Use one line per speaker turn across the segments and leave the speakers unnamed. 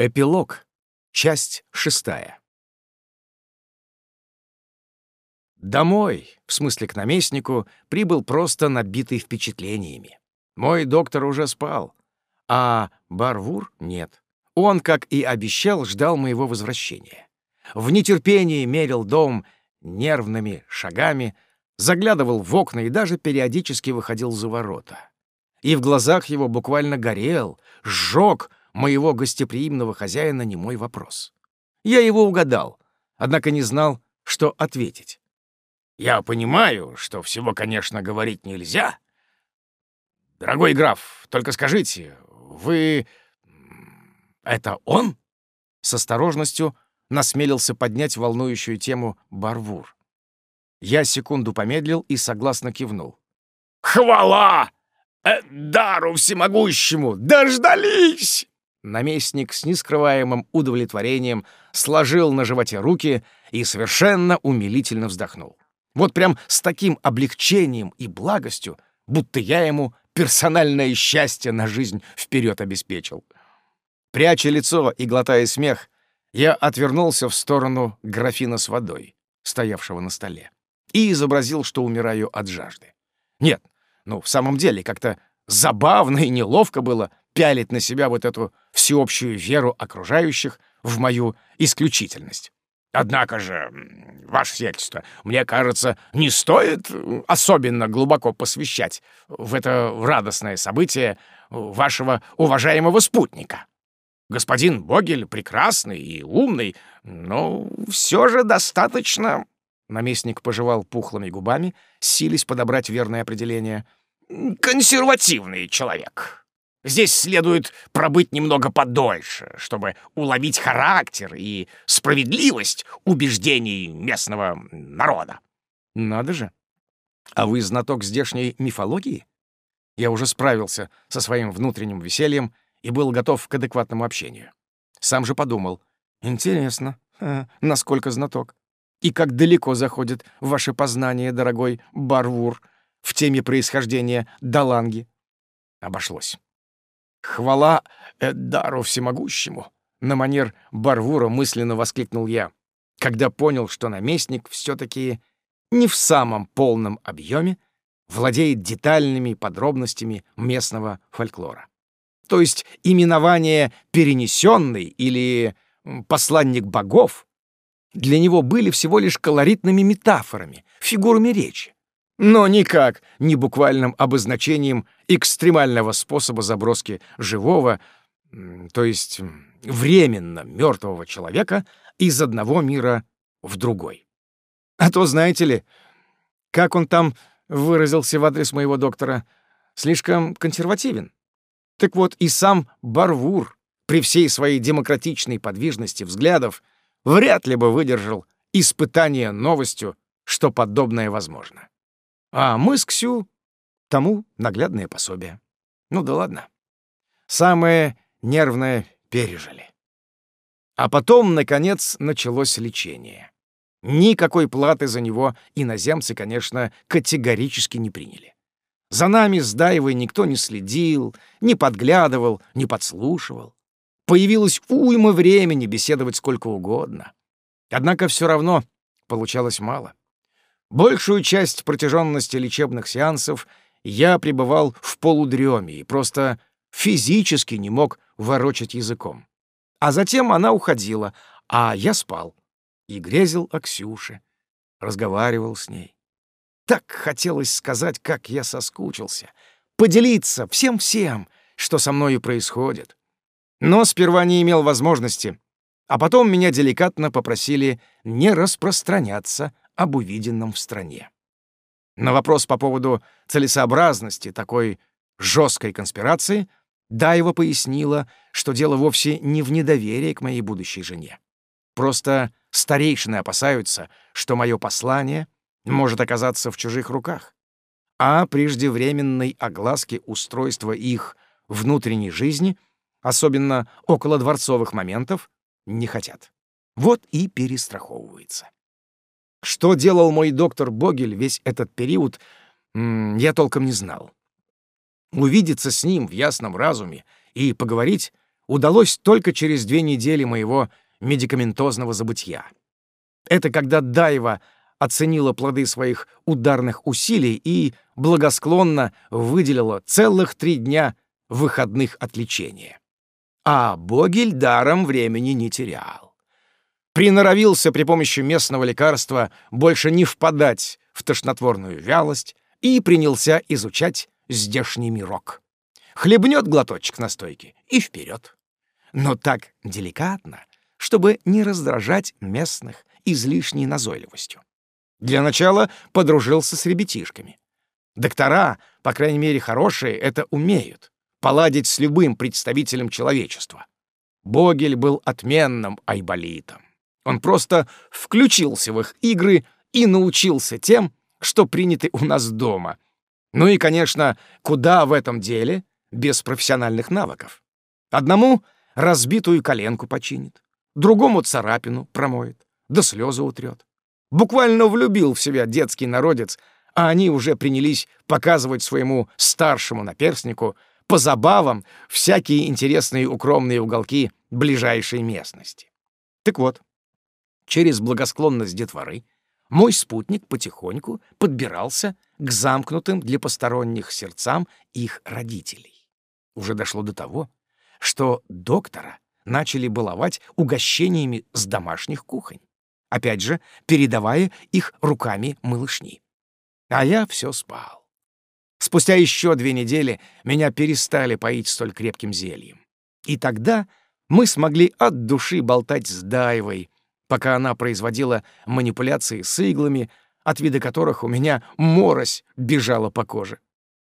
Эпилог. Часть шестая. Домой, в смысле к наместнику, прибыл просто набитый впечатлениями. Мой доктор уже спал, а Барвур — нет. Он, как и обещал, ждал моего возвращения. В нетерпении мерил дом нервными шагами, заглядывал в окна и даже периодически выходил за ворота. И в глазах его буквально горел, сжег моего гостеприимного хозяина не мой вопрос. Я его угадал, однако не знал, что ответить. «Я понимаю, что всего, конечно, говорить нельзя. Дорогой граф, только скажите, вы... это он?» С осторожностью насмелился поднять волнующую тему Барвур. Я секунду помедлил и согласно кивнул. «Хвала! Э, дару всемогущему! Дождались!» Наместник с нескрываемым удовлетворением сложил на животе руки и совершенно умилительно вздохнул. Вот прям с таким облегчением и благостью, будто я ему персональное счастье на жизнь вперед обеспечил. Пряча лицо и глотая смех, я отвернулся в сторону графина с водой, стоявшего на столе, и изобразил, что умираю от жажды. Нет, ну, в самом деле, как-то забавно и неловко было пялить на себя вот эту всеобщую веру окружающих в мою исключительность. Однако же, ваше сиятельство, мне кажется, не стоит особенно глубоко посвящать в это радостное событие вашего уважаемого спутника. Господин Богель прекрасный и умный, но все же достаточно... Наместник пожевал пухлыми губами, сились подобрать верное определение. «Консервативный человек. Здесь следует пробыть немного подольше, чтобы уловить характер и справедливость убеждений местного народа. Надо же. А вы знаток здешней мифологии? Я уже справился со своим внутренним весельем и был готов к адекватному общению. Сам же подумал. Интересно, а, насколько знаток. И как далеко заходит ваше познание, дорогой Барвур, в теме происхождения Даланги. Обошлось. «Хвала Эддару всемогущему!» — на манер Барвура мысленно воскликнул я, когда понял, что наместник все таки не в самом полном объеме владеет детальными подробностями местного фольклора. То есть именование «перенесенный» или «посланник богов» для него были всего лишь колоритными метафорами, фигурами речи но никак не буквальным обозначением экстремального способа заброски живого, то есть временно мертвого человека из одного мира в другой. А то, знаете ли, как он там выразился в адрес моего доктора, слишком консервативен. Так вот, и сам Барвур, при всей своей демократичной подвижности взглядов, вряд ли бы выдержал испытание новостью, что подобное возможно. А мы с Ксю тому наглядное пособие. Ну да ладно. Самое нервное пережили. А потом, наконец, началось лечение. Никакой платы за него иноземцы, конечно, категорически не приняли. За нами с Даевой никто не следил, не подглядывал, не подслушивал. Появилось уйма времени беседовать сколько угодно. Однако все равно получалось мало. Большую часть протяженности лечебных сеансов я пребывал в полудреме и просто физически не мог ворочать языком. А затем она уходила, а я спал и грезил о Ксюше, разговаривал с ней. Так хотелось сказать, как я соскучился, поделиться всем-всем, что со мною происходит. Но сперва не имел возможности, а потом меня деликатно попросили не распространяться об увиденном в стране. На вопрос по поводу целесообразности такой жесткой конспирации Даева пояснила, что дело вовсе не в недоверии к моей будущей жене. Просто старейшины опасаются, что мое послание может оказаться в чужих руках, а преждевременной огласки устройства их внутренней жизни, особенно около дворцовых моментов, не хотят. Вот и перестраховывается. Что делал мой доктор Богель весь этот период, я толком не знал. Увидеться с ним в ясном разуме и поговорить удалось только через две недели моего медикаментозного забытия. Это когда Дайва оценила плоды своих ударных усилий и благосклонно выделила целых три дня выходных от лечения. А Богель даром времени не терял. Приноровился при помощи местного лекарства больше не впадать в тошнотворную вялость и принялся изучать здешний мирок. Хлебнет глоточек настойки и вперед. Но так деликатно, чтобы не раздражать местных излишней назойливостью. Для начала подружился с ребятишками. Доктора, по крайней мере хорошие, это умеют — поладить с любым представителем человечества. Богель был отменным айболитом. Он просто включился в их игры и научился тем, что приняты у нас дома. Ну и, конечно, куда в этом деле без профессиональных навыков? Одному разбитую коленку починит, другому царапину промоет, да слезы утрет. Буквально влюбил в себя детский народец, а они уже принялись показывать своему старшему наперснику по забавам всякие интересные укромные уголки ближайшей местности. Так вот, через благосклонность детворы мой спутник потихоньку подбирался к замкнутым для посторонних сердцам их родителей. Уже дошло до того, что доктора начали баловать угощениями с домашних кухонь опять же, передавая их руками малышни. А я все спал. Спустя еще две недели меня перестали поить столь крепким зельем. И тогда мы смогли от души болтать с Дайвой, пока она производила манипуляции с иглами, от вида которых у меня морось бежала по коже.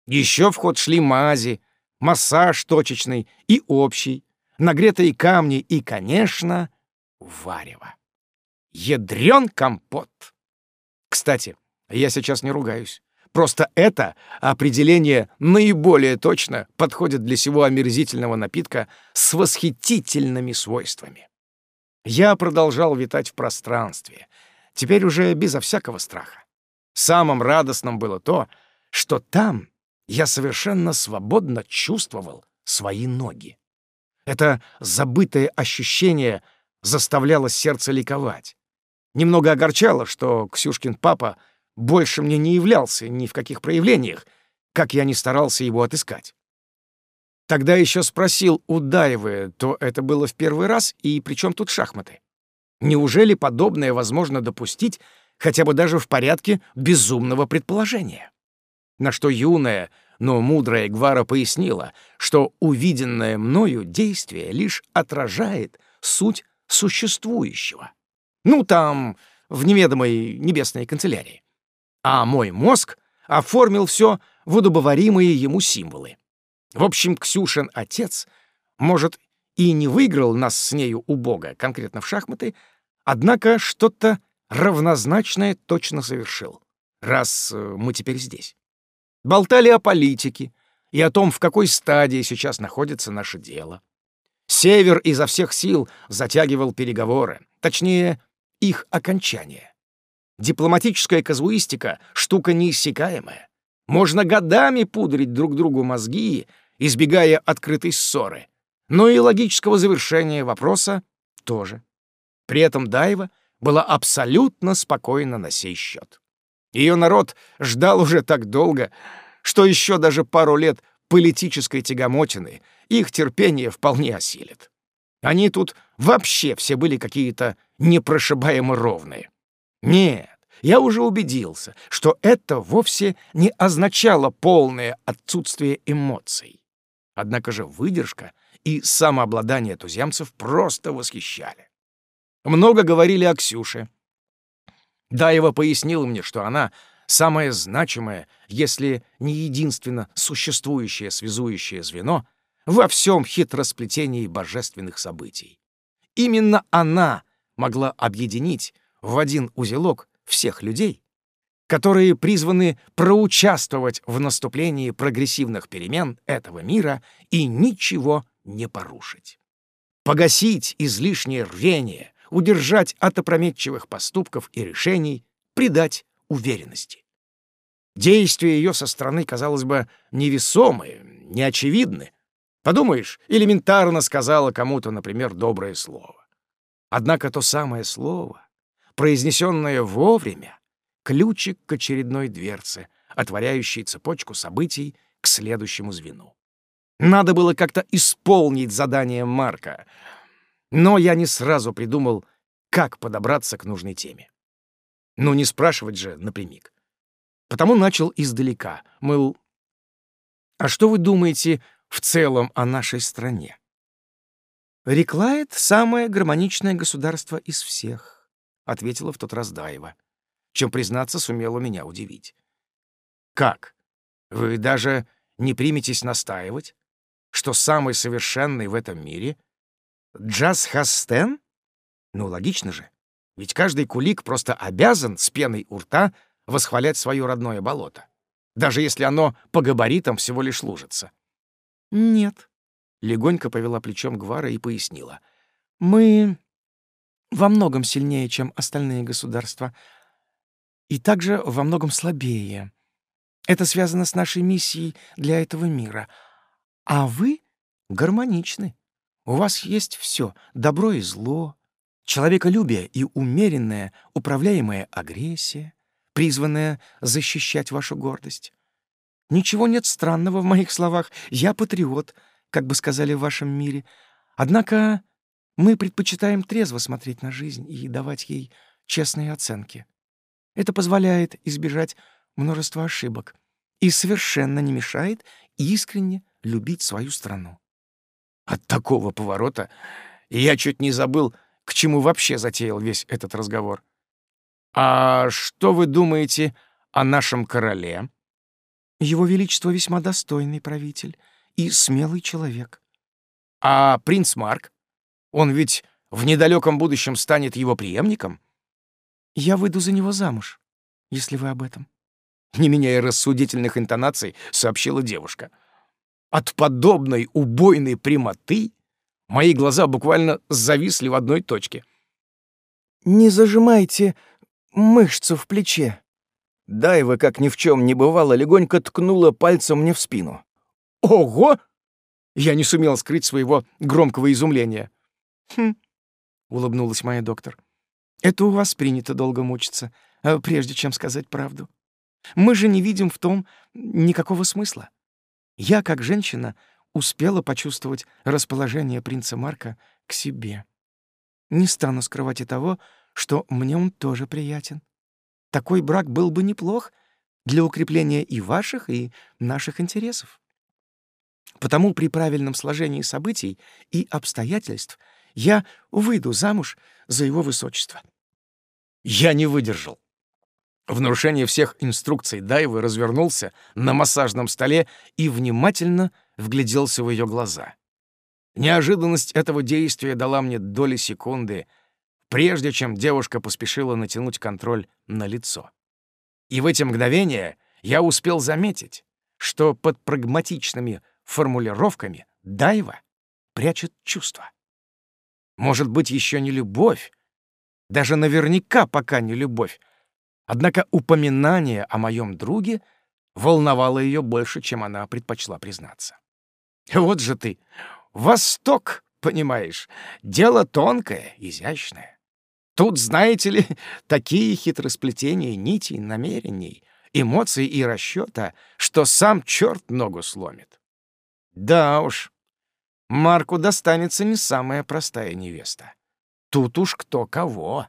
Еще в ход шли мази, массаж точечный и общий, нагретые камни и, конечно, варево. Ядрен компот. Кстати, я сейчас не ругаюсь. Просто это определение наиболее точно подходит для сего омерзительного напитка с восхитительными свойствами. Я продолжал витать в пространстве, теперь уже безо всякого страха. Самым радостным было то, что там я совершенно свободно чувствовал свои ноги. Это забытое ощущение заставляло сердце ликовать. Немного огорчало, что Ксюшкин папа больше мне не являлся ни в каких проявлениях, как я не старался его отыскать. Тогда еще спросил у Даевы, то это было в первый раз, и при чем тут шахматы? Неужели подобное возможно допустить хотя бы даже в порядке безумного предположения? На что юная, но мудрая Гвара пояснила, что увиденное мною действие лишь отражает суть существующего. Ну, там, в неведомой небесной канцелярии. А мой мозг оформил все в удобоваримые ему символы. В общем, Ксюшин отец, может, и не выиграл нас с нею у Бога, конкретно в шахматы, однако что-то равнозначное точно совершил, раз э, мы теперь здесь. Болтали о политике и о том, в какой стадии сейчас находится наше дело. Север изо всех сил затягивал переговоры, точнее, их окончание. Дипломатическая казуистика — штука неиссякаемая. Можно годами пудрить друг другу мозги, избегая открытой ссоры. Но и логического завершения вопроса тоже. При этом Дайва была абсолютно спокойна на сей счет. Ее народ ждал уже так долго, что еще даже пару лет политической тягомотины их терпение вполне осилит. Они тут вообще все были какие-то непрошибаемо ровные. Нет, я уже убедился, что это вовсе не означало полное отсутствие эмоций. Однако же выдержка и самообладание туземцев просто восхищали. Много говорили о Ксюше. Даева пояснила мне, что она самое значимое, если не единственно существующее связующее звено — во всем хитросплетении божественных событий. Именно она могла объединить в один узелок всех людей, которые призваны проучаствовать в наступлении прогрессивных перемен этого мира и ничего не порушить. Погасить излишнее рвение, удержать от опрометчивых поступков и решений, придать уверенности. Действия ее со стороны, казалось бы, невесомые, неочевидны, Подумаешь, элементарно сказала кому-то, например, доброе слово. Однако то самое слово, произнесенное вовремя, ключик к очередной дверце, отворяющей цепочку событий к следующему звену. Надо было как-то исполнить задание Марка, но я не сразу придумал, как подобраться к нужной теме. Ну, не спрашивать же напрямик. Потому начал издалека, мыл, а что вы думаете в целом о нашей стране? «Реклает — самое гармоничное государство из всех», — ответила в тот раз Даева, чем, признаться, сумела меня удивить. «Как? Вы даже не приметесь настаивать, что самый совершенный в этом мире — Джаз Хастен? Ну, логично же. Ведь каждый кулик просто обязан с пеной у рта восхвалять свое родное болото даже если оно по габаритам всего лишь лужится. «Нет», — легонько повела плечом Гвара и пояснила. «Мы во многом сильнее, чем остальные государства, и также во многом слабее. Это связано с нашей миссией для этого мира. А вы гармоничны. У вас есть все — добро и зло, человеколюбие и умеренная, управляемая агрессия, призванная защищать вашу гордость. Ничего нет странного в моих словах. Я патриот, как бы сказали в вашем мире. Однако мы предпочитаем трезво смотреть на жизнь и давать ей честные оценки. Это позволяет избежать множества ошибок и совершенно не мешает искренне любить свою страну. От такого поворота я чуть не забыл, к чему вообще затеял весь этот разговор. «А что вы думаете о нашем короле?»
«Его Величество весьма достойный правитель и смелый человек».
«А принц Марк? Он ведь в недалеком будущем станет его преемником?»
«Я выйду за него замуж, если вы об этом».
Не меняя рассудительных интонаций, сообщила девушка. От подобной убойной прямоты мои глаза буквально зависли в одной точке.
«Не зажимайте мышцу в плече».
Дайва, как ни в чем не бывало, легонько ткнула пальцем мне в спину. «Ого!» Я не сумел скрыть своего громкого изумления.
«Хм», — улыбнулась моя доктор. «Это у вас принято долго мучиться, а прежде чем сказать правду. Мы же не видим в том никакого смысла. Я, как женщина, успела почувствовать расположение принца Марка к себе. Не стану скрывать и того, что мне он тоже приятен. Такой брак был бы неплох для укрепления и ваших, и наших интересов. Потому при правильном сложении событий и обстоятельств я выйду замуж за его высочество.
Я не выдержал. В нарушение всех инструкций Дайвы развернулся на массажном столе и внимательно вгляделся в ее глаза. Неожиданность этого действия дала мне доли секунды — прежде чем девушка поспешила натянуть контроль на лицо. И в эти мгновения я успел заметить, что под прагматичными формулировками Дайва прячет чувства. Может быть, еще не любовь, даже наверняка пока не любовь, однако упоминание о моем друге волновало ее больше, чем она предпочла признаться. Вот же ты, Восток, понимаешь, дело тонкое, изящное. Тут, знаете ли, такие хитросплетения нитей, намерений, эмоций и расчета, что сам черт ногу сломит. Да уж, Марку достанется не самая простая невеста. Тут уж кто кого.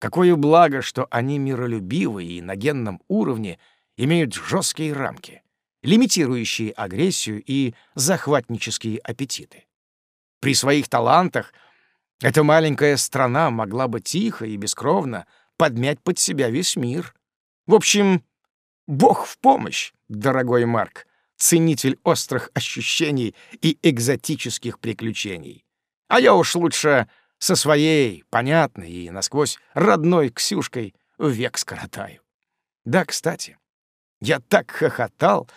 Какое благо, что они миролюбивые и на генном уровне имеют жесткие рамки, лимитирующие агрессию и захватнические аппетиты. При своих талантах — эта маленькая страна могла бы тихо и бескровно подмять под себя весь мир. В общем, бог в помощь, дорогой Марк, ценитель острых ощущений и экзотических приключений. А я уж лучше со своей, понятной и насквозь родной Ксюшкой век скоротаю. Да, кстати, я так хохотал,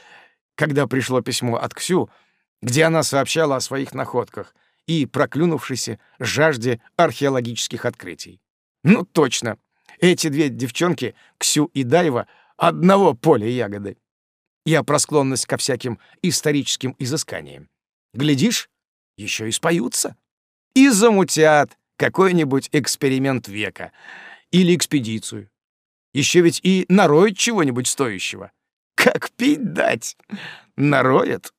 когда пришло письмо от Ксю, где она сообщала о своих находках, и проклюнувшейся жажде археологических открытий. Ну, точно, эти две девчонки, Ксю и Дайва, одного поля ягоды. Я про склонность ко всяким историческим изысканиям. Глядишь, еще и споются. И замутят какой-нибудь эксперимент века или экспедицию. Еще ведь и нароют чего-нибудь стоящего. Как пить дать? Нароят